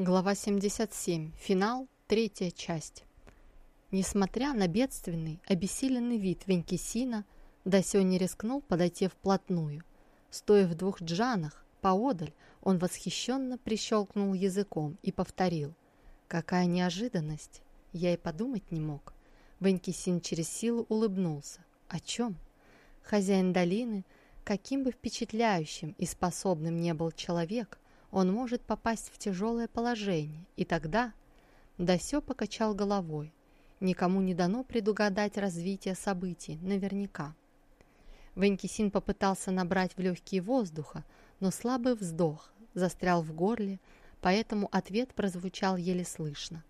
Глава 77. Финал. Третья часть. Несмотря на бедственный, обессиленный вид Венкисина, Дасё не рискнул подойти вплотную. Стоя в двух джанах, поодаль, он восхищенно прищелкнул языком и повторил. «Какая неожиданность! Я и подумать не мог». Венкисин через силу улыбнулся. «О чем?» Хозяин долины, каким бы впечатляющим и способным не был человек, он может попасть в тяжелое положение, и тогда... Дасё покачал головой. Никому не дано предугадать развитие событий, наверняка. Венкисин попытался набрать в легкие воздуха, но слабый вздох застрял в горле, поэтому ответ прозвучал еле слышно.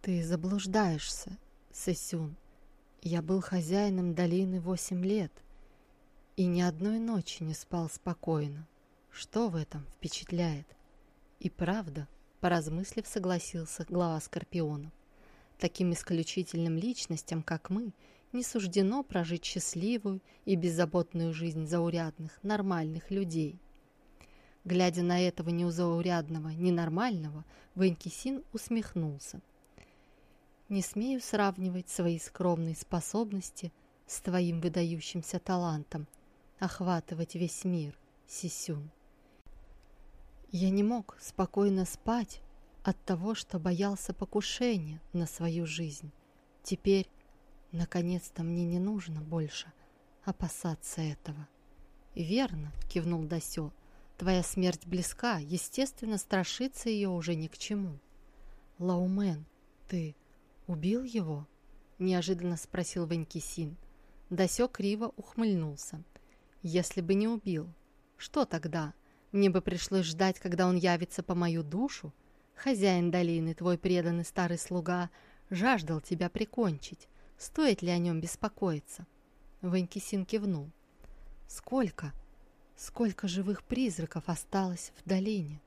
«Ты заблуждаешься, Сесюн. Я был хозяином долины восемь лет и ни одной ночи не спал спокойно. Что в этом впечатляет? И правда, поразмыслив, согласился глава Скорпионов. Таким исключительным личностям, как мы, не суждено прожить счастливую и беззаботную жизнь заурядных, нормальных людей. Глядя на этого неузаурядного, ненормального, Венкисин усмехнулся. «Не смею сравнивать свои скромные способности с твоим выдающимся талантом охватывать весь мир, Сисюн. Я не мог спокойно спать от того, что боялся покушения на свою жизнь. Теперь, наконец-то, мне не нужно больше опасаться этого. «Верно», — кивнул Дасё, — «твоя смерть близка, естественно, страшиться ее уже ни к чему». «Лаумен, ты убил его?» — неожиданно спросил Ванькисин. Дасё криво ухмыльнулся. «Если бы не убил, что тогда?» Мне бы пришлось ждать, когда он явится по мою душу. Хозяин долины, твой преданный старый слуга, жаждал тебя прикончить. Стоит ли о нем беспокоиться?» Ванькисин кивнул. «Сколько? Сколько живых призраков осталось в долине?»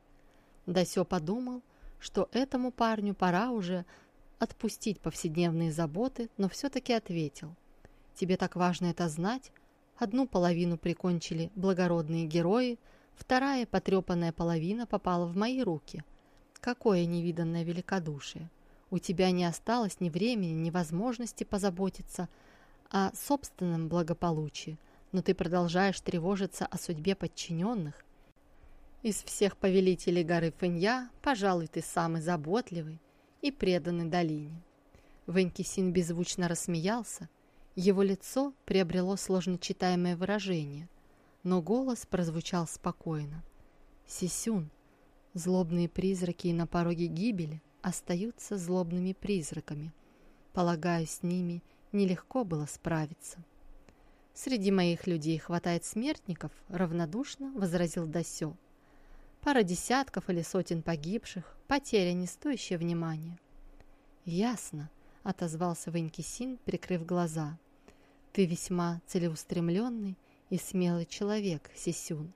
Дасё подумал, что этому парню пора уже отпустить повседневные заботы, но все-таки ответил. «Тебе так важно это знать? Одну половину прикончили благородные герои, Вторая потрепанная половина попала в мои руки. Какое невиданное великодушие! У тебя не осталось ни времени, ни возможности позаботиться о собственном благополучии, но ты продолжаешь тревожиться о судьбе подчиненных. Из всех повелителей горы Фэнья, пожалуй, ты самый заботливый и преданный долине. Венкисин беззвучно рассмеялся. Его лицо приобрело сложночитаемое выражение но голос прозвучал спокойно. «Сисюн, злобные призраки на пороге гибели остаются злобными призраками. Полагаю, с ними нелегко было справиться». «Среди моих людей хватает смертников», — равнодушно возразил Дасё. «Пара десятков или сотен погибших, потеря, не стоящая внимания». «Ясно», — отозвался Венкисин, прикрыв глаза. «Ты весьма целеустремленный и смелый человек, Сисюн.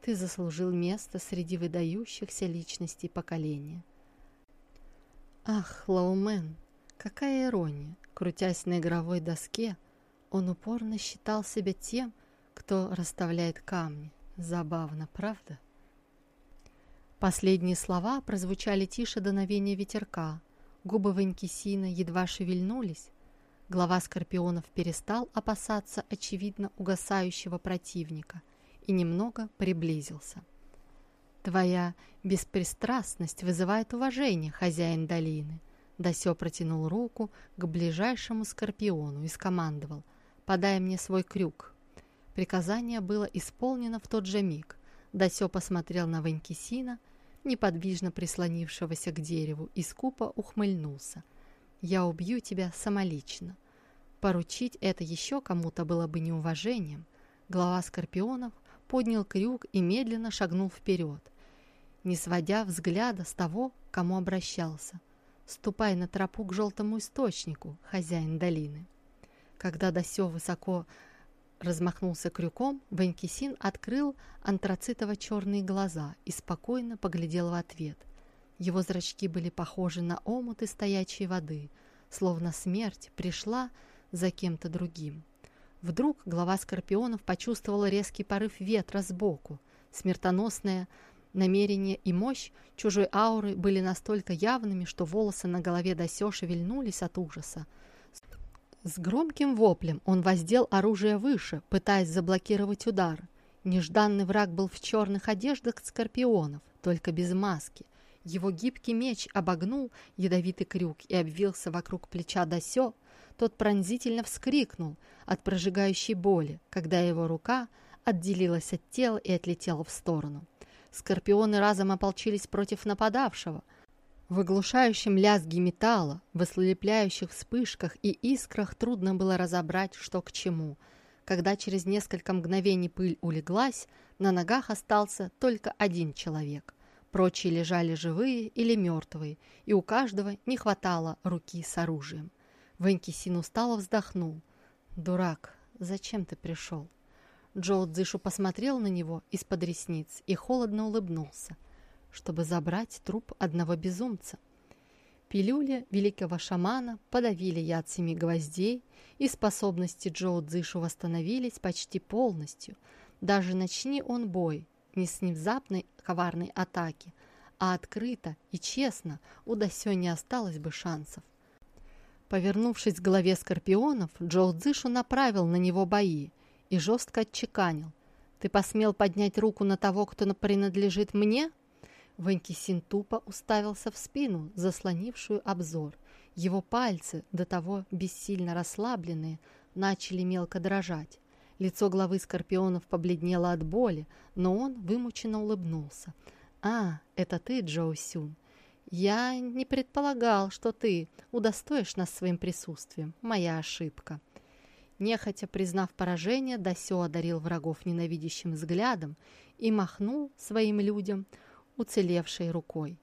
Ты заслужил место среди выдающихся личностей поколения. Ах, Лаумен, какая ирония! Крутясь на игровой доске, он упорно считал себя тем, кто расставляет камни. Забавно, правда? Последние слова прозвучали тише дуновения ветерка. Губы Ванькисина едва шевельнулись, Глава скорпионов перестал опасаться очевидно угасающего противника и немного приблизился. «Твоя беспристрастность вызывает уважение, хозяин долины». Дасё протянул руку к ближайшему скорпиону и скомандовал «Подай мне свой крюк». Приказание было исполнено в тот же миг. Дасё посмотрел на Ванькисина, неподвижно прислонившегося к дереву, и скупо ухмыльнулся. «Я убью тебя самолично». Поручить это еще кому-то было бы неуважением. Глава Скорпионов поднял крюк и медленно шагнул вперед, не сводя взгляда с того, кому обращался. «Ступай на тропу к желтому источнику, хозяин долины». Когда Дасё высоко размахнулся крюком, Ванькисин открыл антрацитово-черные глаза и спокойно поглядел в ответ. Его зрачки были похожи на омуты стоячей воды, словно смерть пришла за кем-то другим. Вдруг глава скорпионов почувствовала резкий порыв ветра сбоку. Смертоносная Намерение и мощь чужой ауры были настолько явными, что волосы на голове Дасё шевельнулись от ужаса. С громким воплем он воздел оружие выше, пытаясь заблокировать удар. Нежданный враг был в черных одеждах скорпионов, только без маски. Его гибкий меч обогнул ядовитый крюк и обвился вокруг плеча Дасё. Тот пронзительно вскрикнул от прожигающей боли, когда его рука отделилась от тела и отлетела в сторону. Скорпионы разом ополчились против нападавшего. В оглушающем лязге металла, в ослепляющих вспышках и искрах трудно было разобрать, что к чему. Когда через несколько мгновений пыль улеглась, на ногах остался только один человек. Прочие лежали живые или мертвые, и у каждого не хватало руки с оружием. Венкисин устало вздохнул. «Дурак, зачем ты пришел?» Джоу Цзышу посмотрел на него из-под ресниц и холодно улыбнулся, чтобы забрать труп одного безумца. Пилюли великого шамана подавили яд семи гвоздей, и способности Джоу Цзышу восстановились почти полностью. Даже начни он бой не с внезапной коварной атаки, а открыто и честно, у Дасё не осталось бы шансов. Повернувшись к голове скорпионов, Джоу Цзышу направил на него бои – и жестко отчеканил. «Ты посмел поднять руку на того, кто принадлежит мне?» Ванькисин тупо уставился в спину, заслонившую обзор. Его пальцы, до того бессильно расслабленные, начали мелко дрожать. Лицо главы скорпионов побледнело от боли, но он вымученно улыбнулся. «А, это ты, Джоу Сюн. Я не предполагал, что ты удостоишь нас своим присутствием. Моя ошибка». Нехотя признав поражение, Дасё одарил врагов ненавидящим взглядом и махнул своим людям уцелевшей рукой.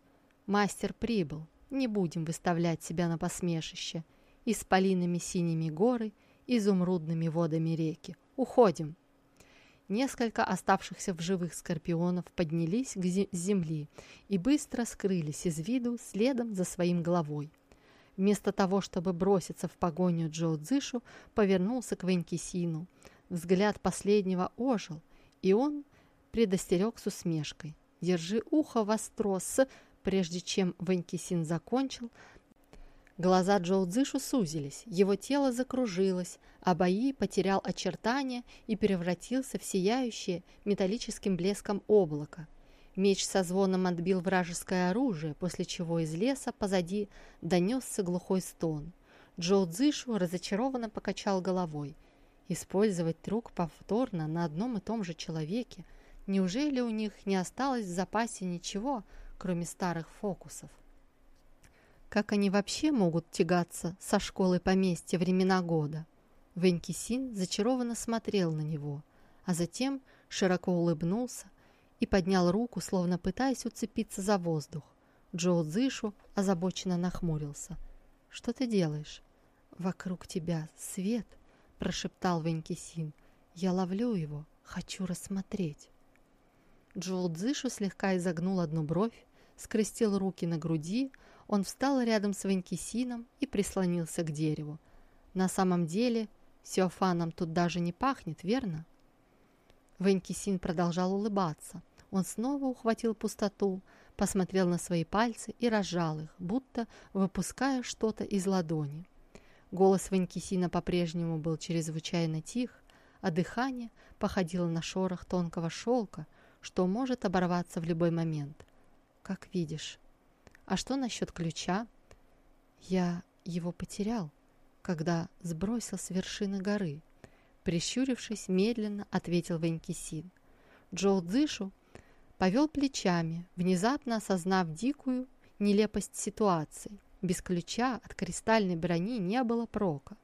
«Мастер прибыл, не будем выставлять себя на посмешище. Исполинами синими горы, изумрудными водами реки. Уходим!» Несколько оставшихся в живых скорпионов поднялись к земли и быстро скрылись из виду следом за своим головой. Вместо того, чтобы броситься в погоню Джоу Цзышу, повернулся к Венкисину. Взгляд последнего ожил, и он предостерег с усмешкой. «Держи ухо востро с...» Прежде чем Венкисин закончил, глаза Джоу Цзышу сузились, его тело закружилось, а Баи потерял очертания и превратился в сияющее металлическим блеском облако. Меч со звоном отбил вражеское оружие, после чего из леса позади донесся глухой стон. Джоу Цзишу разочарованно покачал головой. Использовать трюк повторно на одном и том же человеке? Неужели у них не осталось в запасе ничего, кроме старых фокусов? Как они вообще могут тягаться со школой поместья времена года? Венкисин зачарованно смотрел на него, а затем широко улыбнулся, и поднял руку, словно пытаясь уцепиться за воздух. Джоу Цзышу озабоченно нахмурился. «Что ты делаешь?» «Вокруг тебя свет», — прошептал Венкисин. «Я ловлю его, хочу рассмотреть». Джоу Цзышу слегка изогнул одну бровь, скрестил руки на груди, он встал рядом с Венкисином и прислонился к дереву. «На самом деле, Сиофаном тут даже не пахнет, верно?» Венкисин продолжал улыбаться. Он снова ухватил пустоту, посмотрел на свои пальцы и разжал их, будто выпуская что-то из ладони. Голос Ванькисина по-прежнему был чрезвычайно тих, а дыхание походило на шорох тонкого шелка, что может оборваться в любой момент. Как видишь. А что насчет ключа? Я его потерял, когда сбросил с вершины горы. Прищурившись, медленно ответил Ванькисин. Джоу Цзышу Повел плечами, внезапно осознав дикую нелепость ситуации. Без ключа от кристальной брони не было прока.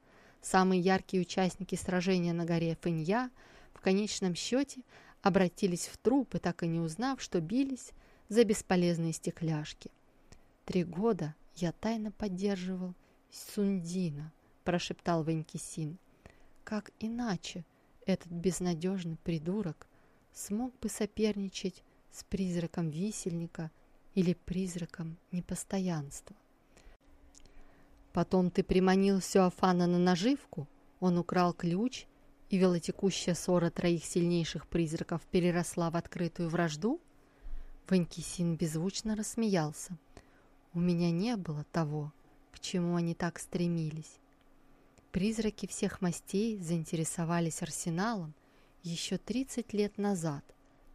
Самые яркие участники сражения на горе Фэнья в конечном счете обратились в трупы, так и не узнав, что бились за бесполезные стекляшки. «Три года я тайно поддерживал Сундина», – прошептал Ванькисин. «Как иначе этот безнадежный придурок смог бы соперничать с призраком висельника или призраком непостоянства. Потом ты приманил Сюафана на наживку, он украл ключ, и велотекущая ссора троих сильнейших призраков переросла в открытую вражду? Ванькисин беззвучно рассмеялся. У меня не было того, к чему они так стремились. Призраки всех мастей заинтересовались арсеналом еще 30 лет назад,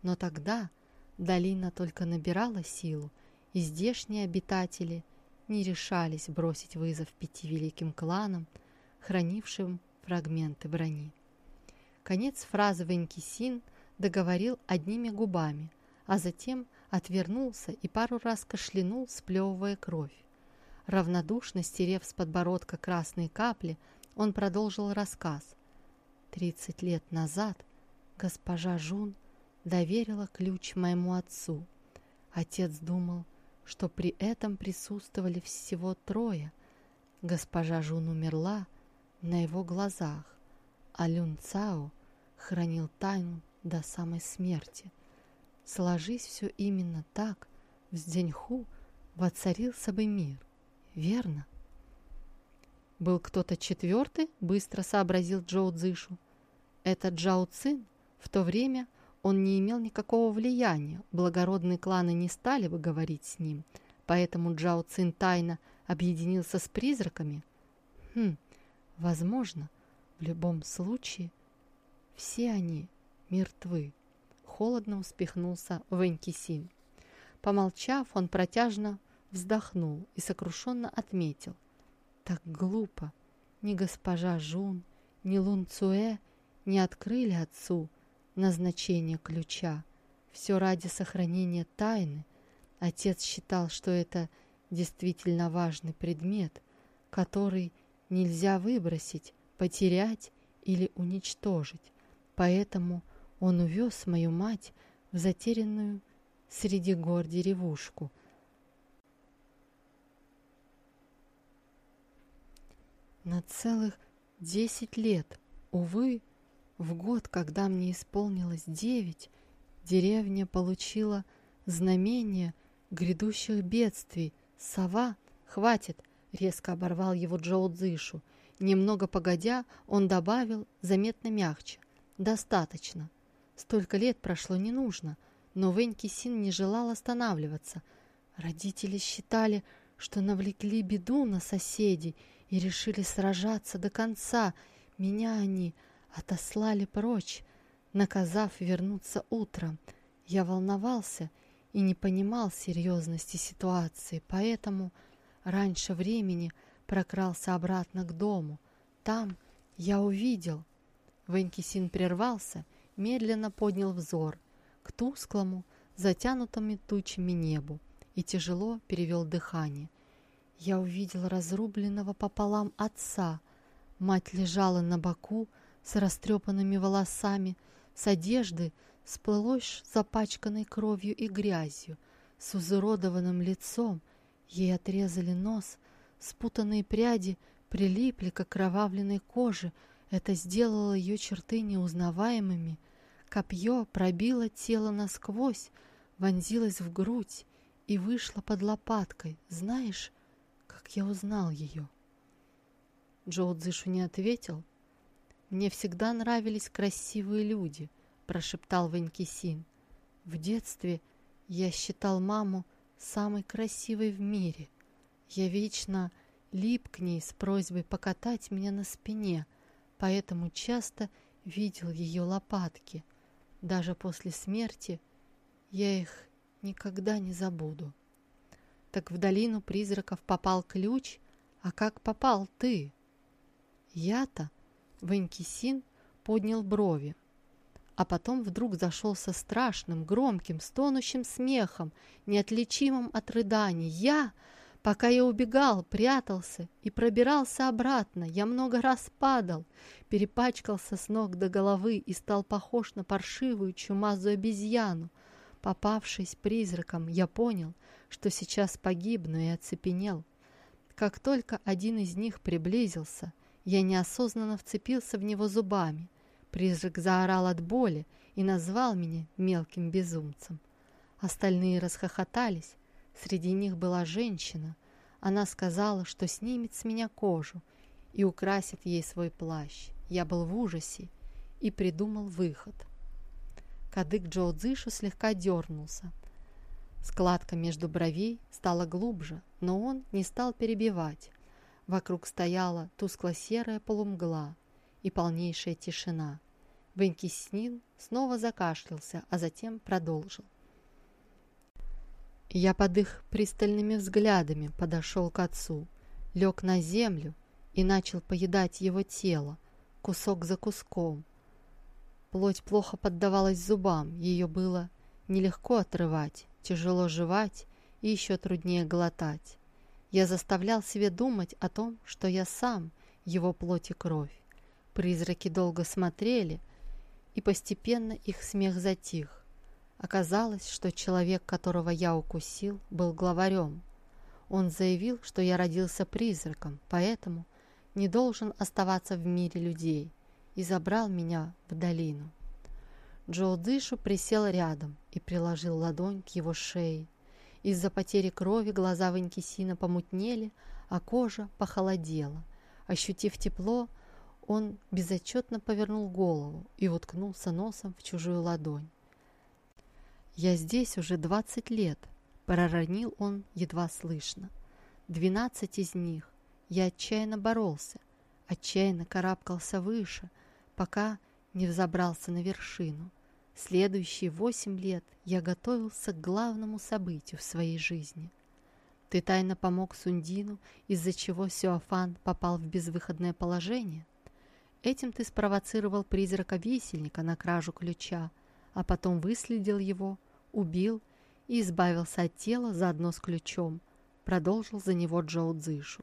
но тогда долина только набирала силу, и здешние обитатели не решались бросить вызов пяти великим кланам, хранившим фрагменты брони. Конец фразы Венкисин договорил одними губами, а затем отвернулся и пару раз кашлянул, сплевывая кровь. Равнодушно стерев с подбородка красные капли, он продолжил рассказ. Тридцать лет назад госпожа Жун доверила ключ моему отцу. Отец думал, что при этом присутствовали всего трое. Госпожа Жун умерла на его глазах, а Люн Цао хранил тайну до самой смерти. Сложись все именно так, в Сденьху воцарился бы мир, верно? Был кто-то четвертый, быстро сообразил Джоу Цзышу. Этот Джао Цин в то время он не имел никакого влияния, благородные кланы не стали бы говорить с ним, поэтому Джао Цин тайно объединился с призраками. Хм, возможно, в любом случае все они мертвы. Холодно успехнулся Вэнькисин. Помолчав, он протяжно вздохнул и сокрушенно отметил. Так глупо. Ни госпожа Жун, ни Лун Цуэ не открыли отцу назначение ключа. Все ради сохранения тайны. Отец считал, что это действительно важный предмет, который нельзя выбросить, потерять или уничтожить. Поэтому он увез мою мать в затерянную среди гор деревушку. На целых десять лет, увы, в год, когда мне исполнилось девять, деревня получила знамение грядущих бедствий. Сова, хватит, резко оборвал его Джоу Цзышу. Немного погодя, он добавил заметно мягче. «Достаточно. Столько лет прошло не нужно». Но Вэнь Кисин не желал останавливаться. Родители считали, что навлекли беду на соседей и решили сражаться до конца. Меня они отослали прочь, наказав вернуться утром. Я волновался и не понимал серьезности ситуации, поэтому раньше времени прокрался обратно к дому. Там я увидел. Венкисин прервался, медленно поднял взор к тусклому, затянутому тучами небу и тяжело перевел дыхание. Я увидел разрубленного пополам отца. Мать лежала на боку с растрепанными волосами, с одежды, сплылось запачканной кровью и грязью, с изуродованным лицом. Ей отрезали нос, Спутанные пряди прилипли к окровавленной коже. Это сделало ее черты неузнаваемыми. Копье пробило тело насквозь, вонзилось в грудь и вышло под лопаткой. Знаешь, как я узнал ее?» Джоу Цзышу не ответил. «Мне всегда нравились красивые люди», — прошептал Ванькисин. «В детстве я считал маму самой красивой в мире». Я вечно лип к ней с просьбой покатать меня на спине, поэтому часто видел ее лопатки. Даже после смерти я их никогда не забуду. Так в долину призраков попал ключ, а как попал ты? Я-то, Ванькисин поднял брови, а потом вдруг зашелся страшным, громким, стонущим смехом, неотличимым от рыданий. Я Пока я убегал, прятался и пробирался обратно, я много раз падал, перепачкался с ног до головы и стал похож на паршивую чумазую обезьяну. Попавшись призраком, я понял, что сейчас погибну и оцепенел. Как только один из них приблизился, я неосознанно вцепился в него зубами. Призрак заорал от боли и назвал меня мелким безумцем. Остальные расхохотались, Среди них была женщина. Она сказала, что снимет с меня кожу и украсит ей свой плащ. Я был в ужасе и придумал выход. Кадык Джоу Цзышу слегка дернулся. Складка между бровей стала глубже, но он не стал перебивать. Вокруг стояла тускло-серая полумгла и полнейшая тишина. Венкиснин снова закашлялся, а затем продолжил. Я под их пристальными взглядами подошел к отцу, лег на землю и начал поедать его тело, кусок за куском. Плоть плохо поддавалась зубам, ее было нелегко отрывать, тяжело жевать и еще труднее глотать. Я заставлял себе думать о том, что я сам его плоть и кровь. Призраки долго смотрели, и постепенно их смех затих. Оказалось, что человек, которого я укусил, был главарем. Он заявил, что я родился призраком, поэтому не должен оставаться в мире людей, и забрал меня в долину. Джо Дышу присел рядом и приложил ладонь к его шее. Из-за потери крови глаза Ванькисина помутнели, а кожа похолодела. Ощутив тепло, он безотчетно повернул голову и уткнулся носом в чужую ладонь. «Я здесь уже двадцать лет», — проронил он едва слышно. «Двенадцать из них я отчаянно боролся, отчаянно карабкался выше, пока не взобрался на вершину. Следующие восемь лет я готовился к главному событию в своей жизни. Ты тайно помог Сундину, из-за чего Сюафан попал в безвыходное положение?» Этим ты спровоцировал призрака-висельника на кражу ключа, а потом выследил его, убил и избавился от тела заодно с ключом, продолжил за него Джоу Цзышу.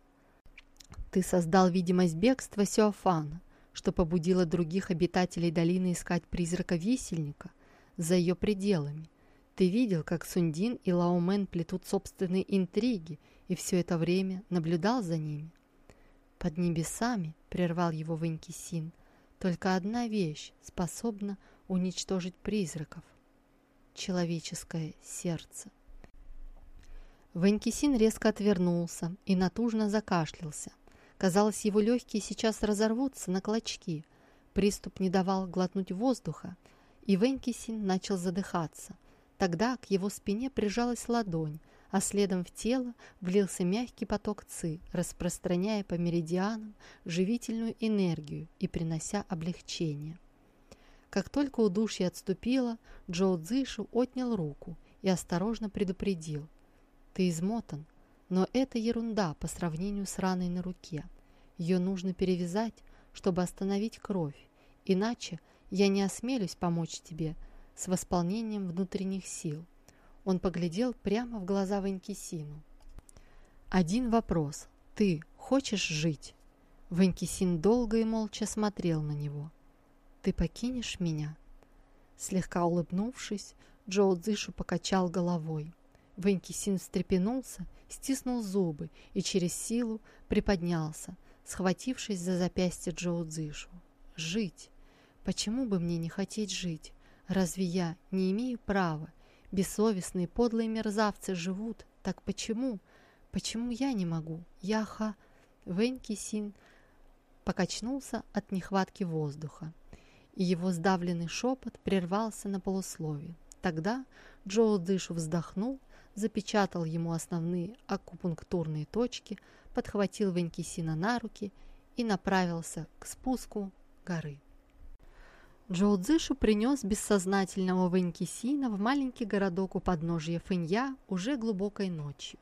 Ты создал видимость бегства Сюафана, что побудило других обитателей долины искать призрака-висельника за ее пределами. Ты видел, как Сундин и Лаумен плетут собственные интриги, и все это время наблюдал за ними. Под небесами, прервал его Венкисин, только одна вещь способна уничтожить призраков — человеческое сердце. Венкисин резко отвернулся и натужно закашлялся. Казалось, его легкие сейчас разорвутся на клочки. Приступ не давал глотнуть воздуха, и Венкисин начал задыхаться. Тогда к его спине прижалась ладонь, а следом в тело влился мягкий поток ЦИ, распространяя по меридианам живительную энергию и принося облегчение. Как только удушье отступило, Джоу Цзишу отнял руку и осторожно предупредил. «Ты измотан, но это ерунда по сравнению с раной на руке. Ее нужно перевязать, чтобы остановить кровь, иначе я не осмелюсь помочь тебе с восполнением внутренних сил». Он поглядел прямо в глаза Ванькисину. «Один вопрос. Ты хочешь жить?» Ванькисин долго и молча смотрел на него. «Ты покинешь меня?» Слегка улыбнувшись, Джоу Цзышу покачал головой. Ванькисин встрепенулся, стиснул зубы и через силу приподнялся, схватившись за запястье Джоу Цзышу. «Жить! Почему бы мне не хотеть жить? Разве я не имею права Бессовестные, подлые мерзавцы живут. Так почему? Почему я не могу? Яха... Вэньки Син покачнулся от нехватки воздуха, и его сдавленный шепот прервался на полуслове. Тогда Джоу Дышу вздохнул, запечатал ему основные акупунктурные точки, подхватил Венкисина на руки и направился к спуску горы. Джоу Цзышу принес бессознательного Вэнькисина в маленький городок у подножия Фэнья уже глубокой ночью.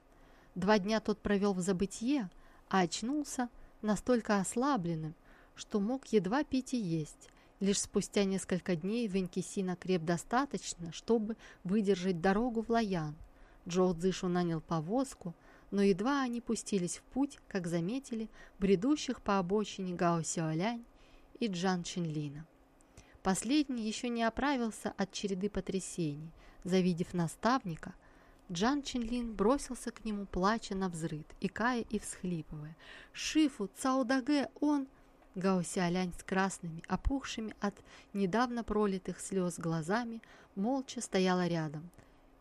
Два дня тот провел в забытье, а очнулся настолько ослабленным, что мог едва пить и есть. Лишь спустя несколько дней Венкисин окреп достаточно, чтобы выдержать дорогу в Лаян. Джоу Цзышу нанял повозку, но едва они пустились в путь, как заметили бредущих по обочине Гао Сюалянь и Джан Чинлина. Последний еще не оправился от череды потрясений. Завидев наставника, Джан Чинлин бросился к нему, плача на взрыд, икая и всхлипывая. «Шифу, Цаудаге, он...» Гаосиалянь с красными, опухшими от недавно пролитых слез глазами, молча стояла рядом.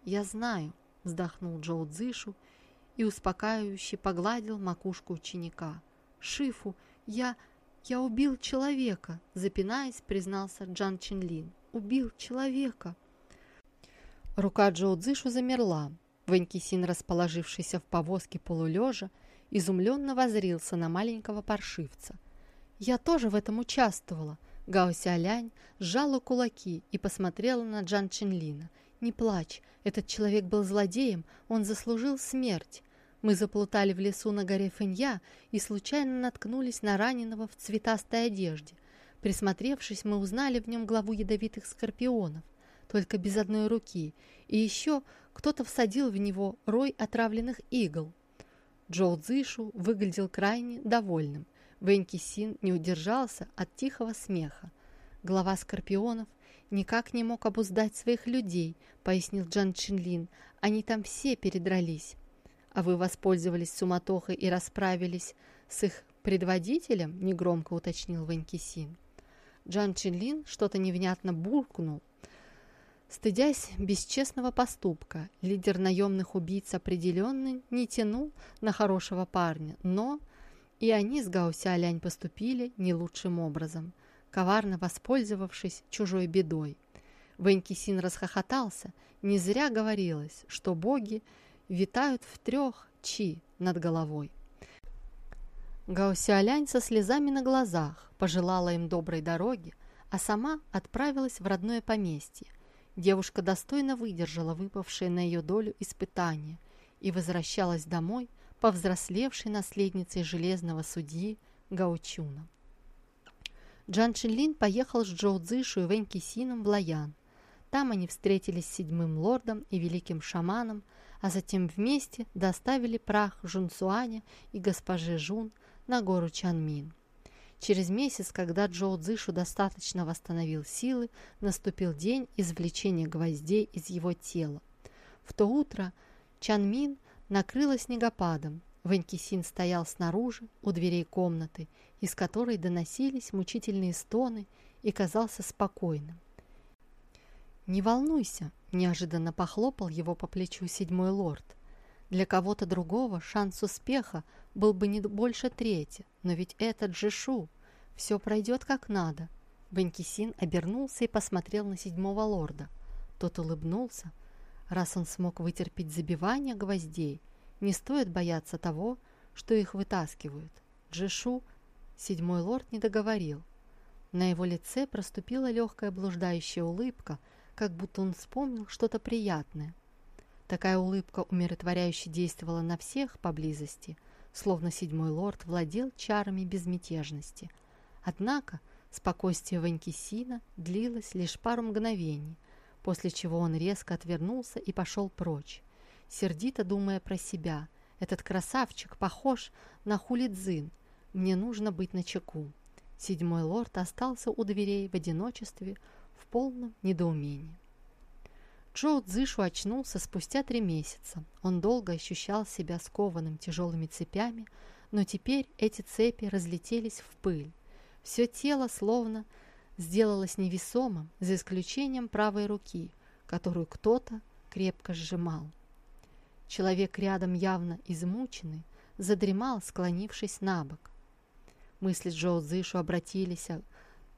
«Я знаю», — вздохнул Джоу Цзышу и успокаивающе погладил макушку ученика. «Шифу, я...» «Я убил человека», – запинаясь, признался Джан Чинлин. «Убил человека». Рука Джоу Цзышу замерла, Ванькисин, расположившийся в повозке полулежа, изумленно возрился на маленького паршивца. «Я тоже в этом участвовала!» Гаося Алянь сжала кулаки и посмотрела на Джан Чинлина. «Не плачь, этот человек был злодеем, он заслужил смерть. Мы заплутали в лесу на горе Фэнья и случайно наткнулись на раненого в цветастой одежде. Присмотревшись, мы узнали в нем главу ядовитых скорпионов, только без одной руки, и еще кто-то всадил в него рой отравленных игл. Джоу Цзышу выглядел крайне довольным. Вэньки Син не удержался от тихого смеха. Глава скорпионов никак не мог обуздать своих людей, пояснил Джан Чинлин. Они там все передрались. А вы воспользовались суматохой и расправились с их предводителем? Негромко уточнил Вэньки Син. Джан Чинлин что-то невнятно буркнул, Стыдясь бесчестного поступка, лидер наемных убийц определенно не тянул на хорошего парня, но и они с Гаусялянь поступили не лучшим образом, коварно воспользовавшись чужой бедой. Венкисин расхохотался, не зря говорилось, что боги витают в трех чи над головой. Гаусялянь со слезами на глазах пожелала им доброй дороги, а сама отправилась в родное поместье, Девушка достойно выдержала выпавшее на ее долю испытание и возвращалась домой повзрослевшей наследницей железного судьи Гаучуна. Джан Чинлин поехал с Джоу Цзышу и Вэнь Кисином в Лаян. Там они встретились с седьмым лордом и великим шаманом, а затем вместе доставили прах Жун Суаня и госпожи Жун на гору Чанмин. Через месяц, когда Джоу Цзышу достаточно восстановил силы, наступил день извлечения гвоздей из его тела. В то утро Чан Мин накрыла снегопадом. Ванькисин стоял снаружи, у дверей комнаты, из которой доносились мучительные стоны, и казался спокойным. «Не волнуйся», – неожиданно похлопал его по плечу седьмой лорд. «Для кого-то другого шанс успеха был бы не больше трети, но ведь этот Джишу все пройдет как надо. Бенкисин обернулся и посмотрел на седьмого лорда. Тот улыбнулся. Раз он смог вытерпеть забивание гвоздей, не стоит бояться того, что их вытаскивают. Джишу седьмой лорд не договорил. На его лице проступила легкая блуждающая улыбка, как будто он вспомнил что-то приятное. Такая улыбка умиротворяюще действовала на всех поблизости, словно седьмой лорд владел чарами безмятежности – Однако спокойствие Ванькисина длилось лишь пару мгновений, после чего он резко отвернулся и пошел прочь, сердито думая про себя. «Этот красавчик похож на хулидзин. Мне нужно быть начеку». Седьмой лорд остался у дверей в одиночестве в полном недоумении. Джоу Цзышу очнулся спустя три месяца. Он долго ощущал себя скованным тяжелыми цепями, но теперь эти цепи разлетелись в пыль. Все тело словно сделалось невесомым, за исключением правой руки, которую кто-то крепко сжимал. Человек рядом явно измученный, задремал, склонившись на бок. Мысли Джоу Зышу обратились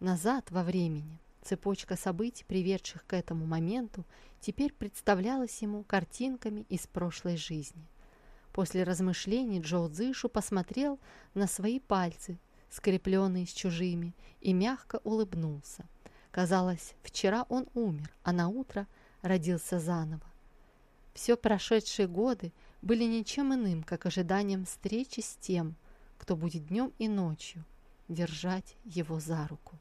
назад во времени. Цепочка событий, приведших к этому моменту, теперь представлялась ему картинками из прошлой жизни. После размышлений Джоу Цзышу посмотрел на свои пальцы, скрепленный с чужими, и мягко улыбнулся. Казалось, вчера он умер, а на утро родился заново. Все прошедшие годы были ничем иным, как ожиданием встречи с тем, кто будет днем и ночью держать его за руку.